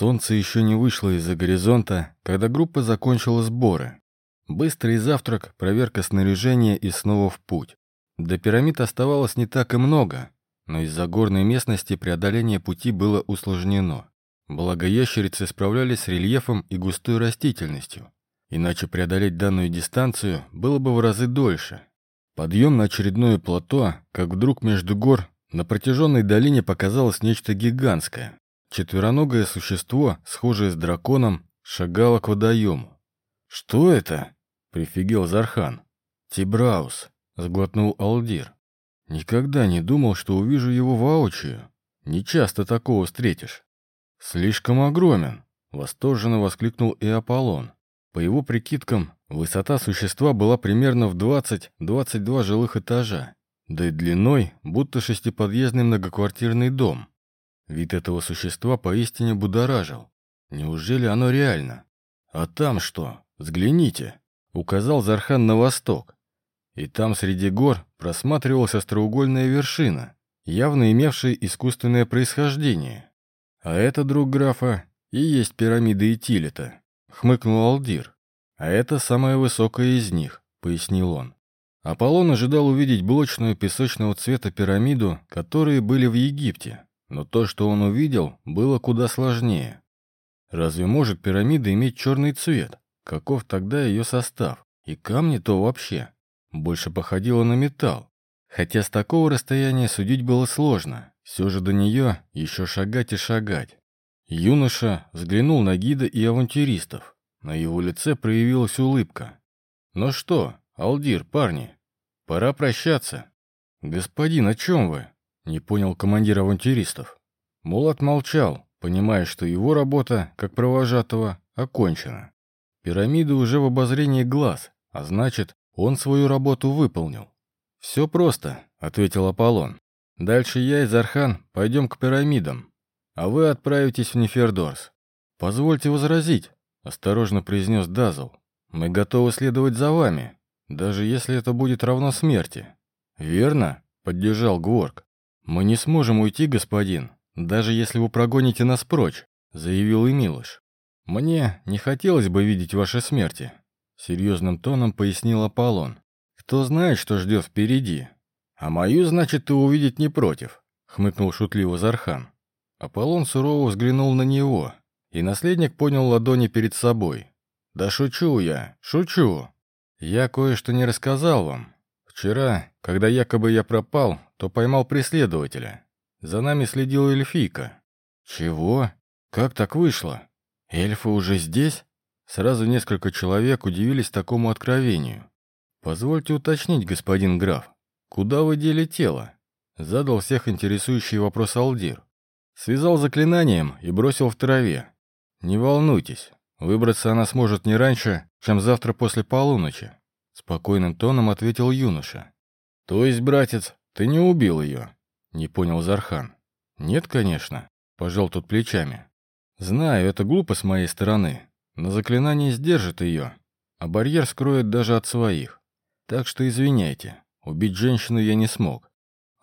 Солнце еще не вышло из-за горизонта, когда группа закончила сборы. Быстрый завтрак, проверка снаряжения и снова в путь. До пирамид оставалось не так и много, но из-за горной местности преодоление пути было усложнено. Благо ящерицы справлялись с рельефом и густой растительностью. Иначе преодолеть данную дистанцию было бы в разы дольше. Подъем на очередное плато, как вдруг между гор на протяженной долине показалось нечто гигантское. Четвероногое существо, схожее с драконом, шагало к водоему. «Что это?» — прифигел Зархан. «Тибраус», — сглотнул Алдир. «Никогда не думал, что увижу его воочию. Не часто такого встретишь». «Слишком огромен!» — восторженно воскликнул и Аполлон. По его прикидкам, высота существа была примерно в 20-22 жилых этажа, да и длиной, будто шестиподъездный многоквартирный дом. Вид этого существа поистине будоражил. Неужели оно реально? «А там что? Взгляните!» — указал Зархан на восток. И там среди гор просматривалась остроугольная вершина, явно имевшая искусственное происхождение. «А это, друг графа, и есть пирамида Итилита», — хмыкнул Алдир. «А это самая высокая из них», — пояснил он. Аполлон ожидал увидеть блочную песочного цвета пирамиду, которые были в Египте, но то, что он увидел, было куда сложнее. Разве может пирамида иметь черный цвет? Каков тогда ее состав? И камни-то вообще? Больше походило на металл. Хотя с такого расстояния судить было сложно. Все же до нее еще шагать и шагать. Юноша взглянул на гида и авантюристов. На его лице проявилась улыбка. «Ну что, Алдир, парни, пора прощаться». «Господин, о чем вы?» — не понял командир авантюристов. Мулат молчал, понимая, что его работа, как провожатого, окончена. Пирамида уже в обозрении глаз, а значит, он свою работу выполнил. «Все просто», — ответил Аполлон. Дальше я и Зархан пойдем к пирамидам, а вы отправитесь в Нефердорс. Позвольте возразить, осторожно произнес Дазл. Мы готовы следовать за вами, даже если это будет равно смерти. Верно? Поддержал Гворк. Мы не сможем уйти, господин, даже если вы прогоните нас прочь, заявил Эмилыш. Мне не хотелось бы видеть ваши смерти, серьезным тоном пояснил Аполлон. Кто знает, что ждет впереди, «А мою, значит, ты увидеть не против», — хмыкнул шутливо Зархан. Аполлон сурово взглянул на него, и наследник понял ладони перед собой. «Да шучу я, шучу. Я кое-что не рассказал вам. Вчера, когда якобы я пропал, то поймал преследователя. За нами следила эльфийка». «Чего? Как так вышло? Эльфы уже здесь?» Сразу несколько человек удивились такому откровению. «Позвольте уточнить, господин граф, «Куда вы дели тело?» — задал всех интересующий вопрос Алдир. Связал заклинанием и бросил в траве. «Не волнуйтесь, выбраться она сможет не раньше, чем завтра после полуночи», — спокойным тоном ответил юноша. «То есть, братец, ты не убил ее?» — не понял Зархан. «Нет, конечно», — пожал тут плечами. «Знаю, это глупо с моей стороны, но заклинание сдержит ее, а барьер скроет даже от своих. Так что извиняйте, Убить женщину я не смог.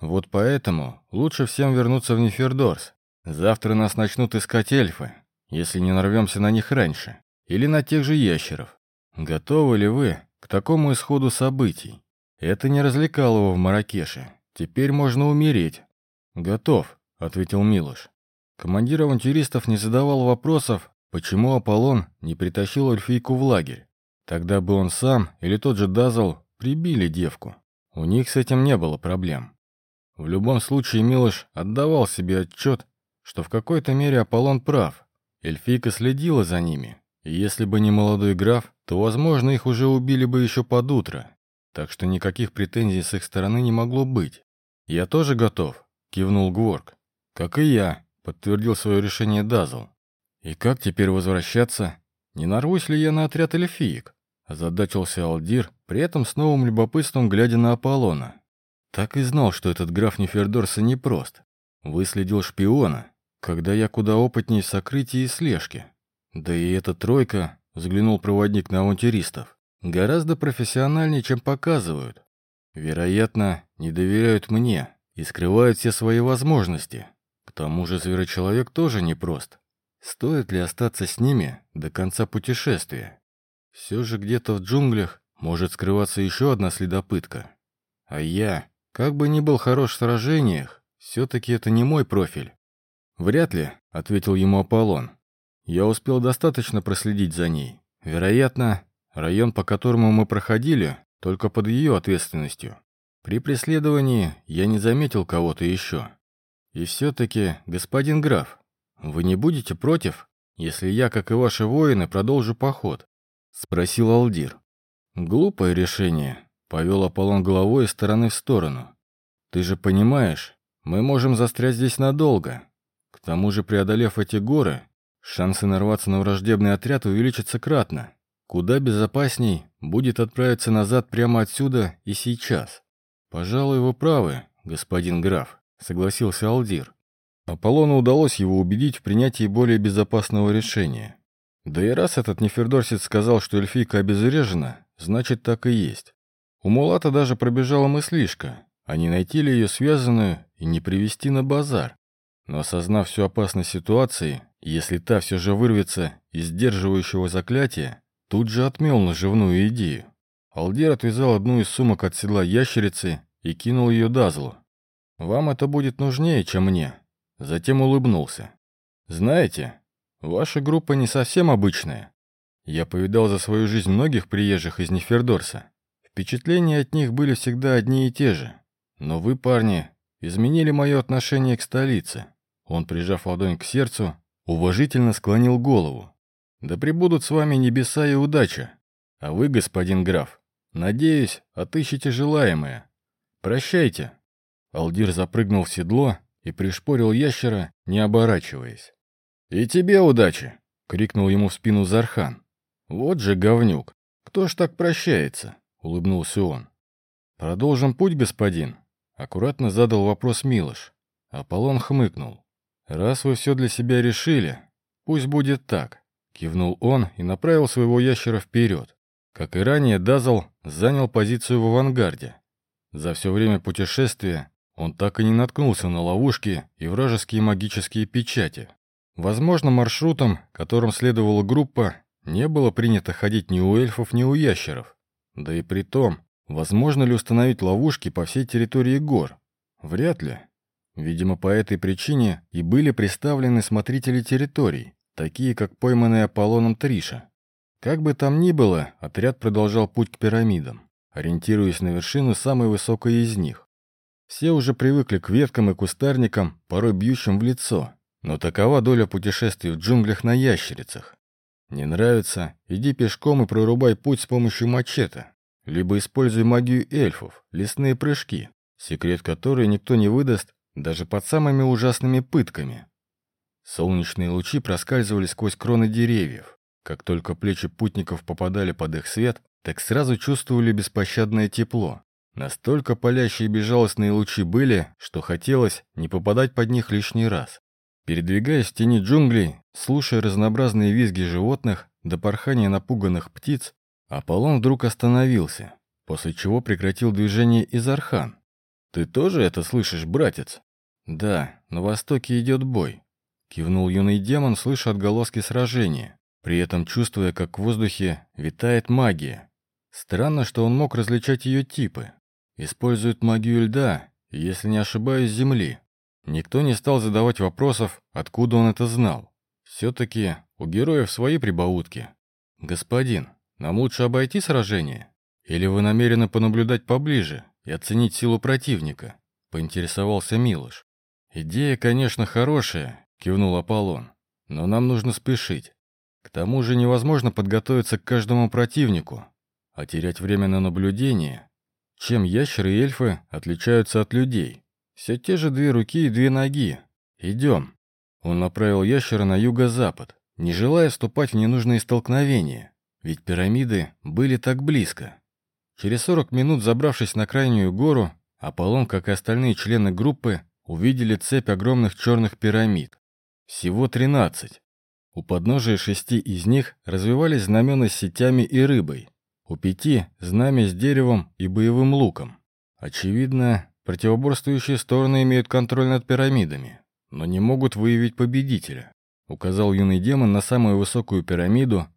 Вот поэтому лучше всем вернуться в Нефердорс. Завтра нас начнут искать эльфы, если не нарвемся на них раньше. Или на тех же ящеров. Готовы ли вы к такому исходу событий? Это не развлекало его в Маракеше. Теперь можно умереть. «Готов», — ответил Милош. Командир авантюристов не задавал вопросов, почему Аполлон не притащил эльфийку в лагерь. Тогда бы он сам или тот же Дазл прибили девку. У них с этим не было проблем. В любом случае Милош отдавал себе отчет, что в какой-то мере Аполлон прав. Эльфийка следила за ними, и если бы не молодой граф, то, возможно, их уже убили бы еще под утро. Так что никаких претензий с их стороны не могло быть. «Я тоже готов», — кивнул Гворк. «Как и я», — подтвердил свое решение Дазл. «И как теперь возвращаться? Не нарвусь ли я на отряд эльфиек?» Озадачился Алдир, при этом с новым любопытством глядя на Аполлона. Так и знал, что этот граф Нефердорса непрост. Выследил шпиона, когда я куда опытнее в сокрытии и слежке. Да и эта тройка, взглянул проводник на авантюристов, гораздо профессиональнее, чем показывают. Вероятно, не доверяют мне и скрывают все свои возможности. К тому же зверочеловек тоже непрост. Стоит ли остаться с ними до конца путешествия? Все же где-то в джунглях может скрываться еще одна следопытка. А я, как бы ни был хорош в сражениях, все-таки это не мой профиль. «Вряд ли», — ответил ему Аполлон. «Я успел достаточно проследить за ней. Вероятно, район, по которому мы проходили, только под ее ответственностью. При преследовании я не заметил кого-то еще. И все-таки, господин граф, вы не будете против, если я, как и ваши воины, продолжу поход?» — спросил Алдир. «Глупое решение», — повел Аполлон головой из стороны в сторону. «Ты же понимаешь, мы можем застрять здесь надолго. К тому же, преодолев эти горы, шансы нарваться на враждебный отряд увеличатся кратно. Куда безопасней будет отправиться назад прямо отсюда и сейчас. Пожалуй, вы правы, господин граф, согласился Алдир. Аполлону удалось его убедить в принятии более безопасного решения. Да и раз этот нефердорсец сказал, что эльфийка обезврежена, значит так и есть. У Мулата даже пробежала мыслишка, а не найти ли ее связанную и не привести на базар. Но осознав всю опасность ситуации, если та все же вырвется из сдерживающего заклятия, тут же отмел наживную идею. Алдер отвязал одну из сумок от седла ящерицы и кинул ее Дазлу. «Вам это будет нужнее, чем мне». Затем улыбнулся. «Знаете, ваша группа не совсем обычная. Я повидал за свою жизнь многих приезжих из Нефердорса. Впечатления от них были всегда одни и те же. Но вы, парни, изменили мое отношение к столице. Он, прижав ладонь к сердцу, уважительно склонил голову. «Да пребудут с вами небеса и удача. А вы, господин граф, надеюсь, отыщете желаемое. Прощайте». Алдир запрыгнул в седло и пришпорил ящера, не оборачиваясь. «И тебе удачи!» — крикнул ему в спину Зархан. «Вот же говнюк! Кто ж так прощается?» — улыбнулся он. «Продолжим путь, господин?» — аккуратно задал вопрос Милош. Аполлон хмыкнул. «Раз вы все для себя решили, пусть будет так», — кивнул он и направил своего ящера вперед. Как и ранее, Дазл занял позицию в авангарде. За все время путешествия он так и не наткнулся на ловушки и вражеские магические печати. Возможно, маршрутом, которым следовала группа, не было принято ходить ни у эльфов, ни у ящеров. Да и при том, возможно ли установить ловушки по всей территории гор? Вряд ли. Видимо, по этой причине и были представлены смотрители территорий, такие как пойманный Аполлоном Триша. Как бы там ни было, отряд продолжал путь к пирамидам, ориентируясь на вершину самой высокой из них. Все уже привыкли к веткам и кустарникам, порой бьющим в лицо, но такова доля путешествий в джунглях на ящерицах. Не нравится? Иди пешком и прорубай путь с помощью мачете. Либо используй магию эльфов, лесные прыжки, секрет которой никто не выдаст даже под самыми ужасными пытками. Солнечные лучи проскальзывали сквозь кроны деревьев. Как только плечи путников попадали под их свет, так сразу чувствовали беспощадное тепло. Настолько палящие и безжалостные лучи были, что хотелось не попадать под них лишний раз. Передвигаясь в тени джунглей, слушая разнообразные визги животных до порхания напуганных птиц, Аполлон вдруг остановился, после чего прекратил движение Изархан. «Ты тоже это слышишь, братец?» «Да, на востоке идет бой», — кивнул юный демон, слыша отголоски сражения, при этом чувствуя, как в воздухе витает магия. Странно, что он мог различать ее типы. Использует магию льда, если не ошибаюсь, земли. Никто не стал задавать вопросов, откуда он это знал. Все-таки у героев свои прибаутки. «Господин, нам лучше обойти сражение? Или вы намерены понаблюдать поближе и оценить силу противника?» — поинтересовался Милош. «Идея, конечно, хорошая», — кивнул Аполлон. «Но нам нужно спешить. К тому же невозможно подготовиться к каждому противнику, а терять время на наблюдение. Чем ящеры и эльфы отличаются от людей? Все те же две руки и две ноги. Идем». Он направил ящера на юго-запад, не желая вступать в ненужные столкновения, ведь пирамиды были так близко. Через 40 минут, забравшись на крайнюю гору, Аполлон, как и остальные члены группы, увидели цепь огромных черных пирамид. Всего 13. У подножия шести из них развивались знамена с сетями и рыбой. У пяти – знамя с деревом и боевым луком. Очевидно, противоборствующие стороны имеют контроль над пирамидами, но не могут выявить победителя. — указал юный демон на самую высокую пирамиду,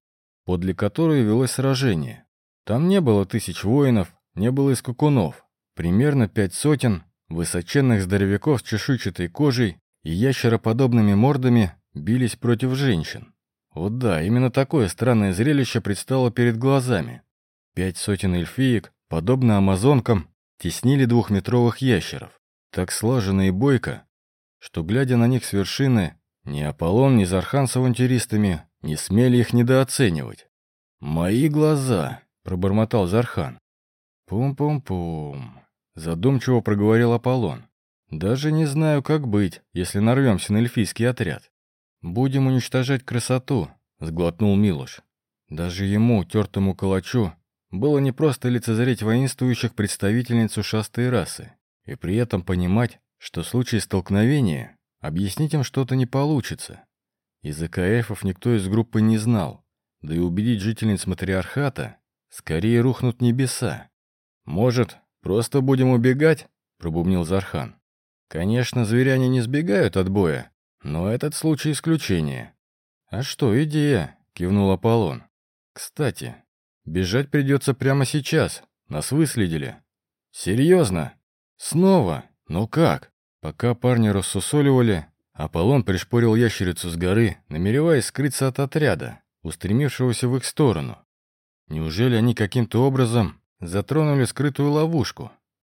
подле которой велось сражение. Там не было тысяч воинов, не было искукунов. Примерно пять сотен высоченных здоровяков с чешуйчатой кожей и ящероподобными мордами бились против женщин. Вот да, именно такое странное зрелище предстало перед глазами. Пять сотен эльфиек, подобно амазонкам, теснили двухметровых ящеров. Так слаженно и бойко, что, глядя на них с вершины, ни Аполлон, ни Зархан с авантюристами не смели их недооценивать. «Мои глаза!» — пробормотал Зархан. «Пум-пум-пум!» — задумчиво проговорил Аполлон. «Даже не знаю, как быть, если нарвемся на эльфийский отряд. Будем уничтожать красоту», — сглотнул Милош. Даже ему, тертому калачу, было непросто лицезреть воинствующих представительниц ушастой расы и при этом понимать, что в случае столкновения объяснить им что-то не получится. Языка эльфов никто из группы не знал, да и убедить жительниц матриархата скорее рухнут небеса. «Может, просто будем убегать?» — пробубнил Зархан. «Конечно, зверяне не сбегают от боя, но этот случай исключение». «А что, идея?» — кивнул Аполлон. «Кстати, бежать придется прямо сейчас, нас выследили». «Серьезно? Снова? Ну как?» Пока парни рассусоливали, Аполлон пришпорил ящерицу с горы, намереваясь скрыться от отряда, устремившегося в их сторону. Неужели они каким-то образом затронули скрытую ловушку?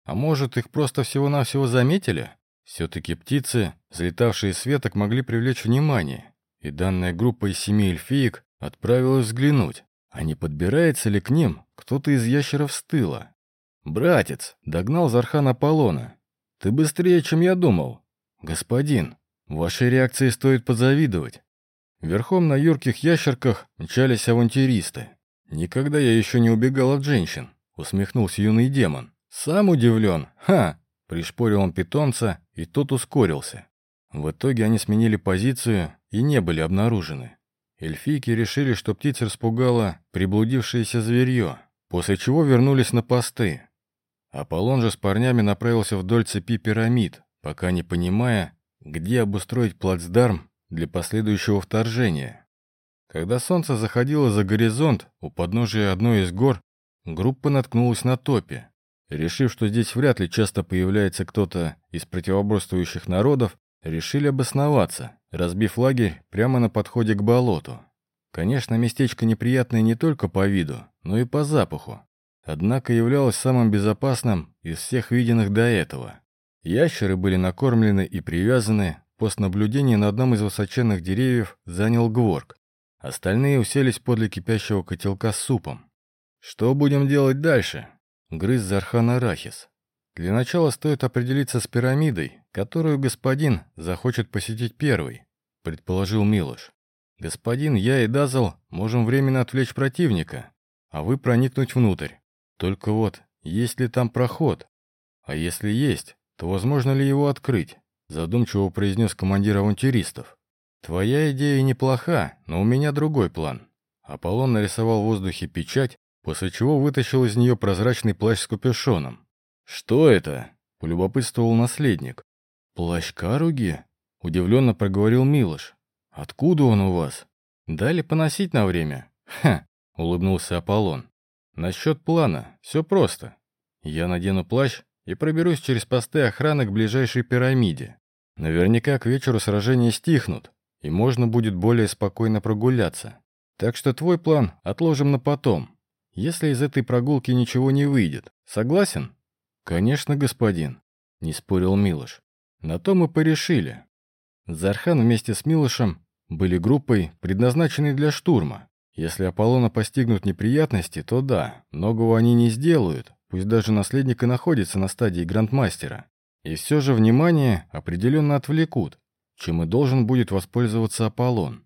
А может, их просто всего-навсего заметили? Все-таки птицы, взлетавшие с веток, могли привлечь внимание, и данная группа из семи эльфиек отправилась взглянуть, а не подбирается ли к ним кто-то из ящеров с тыла. «Братец!» — догнал Зархан Аполлона. «Ты быстрее, чем я думал!» «Господин, Вашей реакции стоит позавидовать. Верхом на юрких ящерках мчались авантюристы. Никогда я еще не убегал от женщин, усмехнулся юный демон. Сам удивлен. Ха! Пришпорил он питомца, и тот ускорился. В итоге они сменили позицию и не были обнаружены. Эльфийки решили, что птиц распугало приблудившееся зверье, после чего вернулись на посты. Аполлон же с парнями направился вдоль цепи пирамид, пока не понимая, где обустроить плацдарм для последующего вторжения. Когда солнце заходило за горизонт у подножия одной из гор, группа наткнулась на топе. Решив, что здесь вряд ли часто появляется кто-то из противоборствующих народов, решили обосноваться, разбив лагерь прямо на подходе к болоту. Конечно, местечко неприятное не только по виду, но и по запаху. Однако являлось самым безопасным из всех виденных до этого. Ящеры были накормлены и привязаны, пост наблюдения на одном из высоченных деревьев занял Гворк. Остальные уселись подле кипящего котелка с супом. «Что будем делать дальше?» — грыз Зархан Арахис. «Для начала стоит определиться с пирамидой, которую господин захочет посетить первый», — предположил Милош. «Господин, я и Дазл можем временно отвлечь противника, а вы проникнуть внутрь. Только вот, есть ли там проход? А если есть, то возможно ли его открыть?» Задумчиво произнес командир авантюристов. «Твоя идея неплоха, но у меня другой план». Аполлон нарисовал в воздухе печать, после чего вытащил из нее прозрачный плащ с капюшоном. «Что это?» — полюбопытствовал наследник. «Плащ Каруги?» — удивленно проговорил Милош. «Откуда он у вас?» «Дали поносить на время». «Ха!» — улыбнулся Аполлон. «Насчет плана. Все просто. Я надену плащ, и проберусь через посты охраны к ближайшей пирамиде. Наверняка к вечеру сражения стихнут, и можно будет более спокойно прогуляться. Так что твой план отложим на потом, если из этой прогулки ничего не выйдет. Согласен? Конечно, господин, не спорил Милош. На то мы порешили. Зархан вместе с Милошем были группой, предназначенной для штурма. Если Аполлона постигнут неприятности, то да, многого они не сделают, Пусть даже наследник и находится на стадии грандмастера. И все же внимание определенно отвлекут, чем и должен будет воспользоваться Аполлон.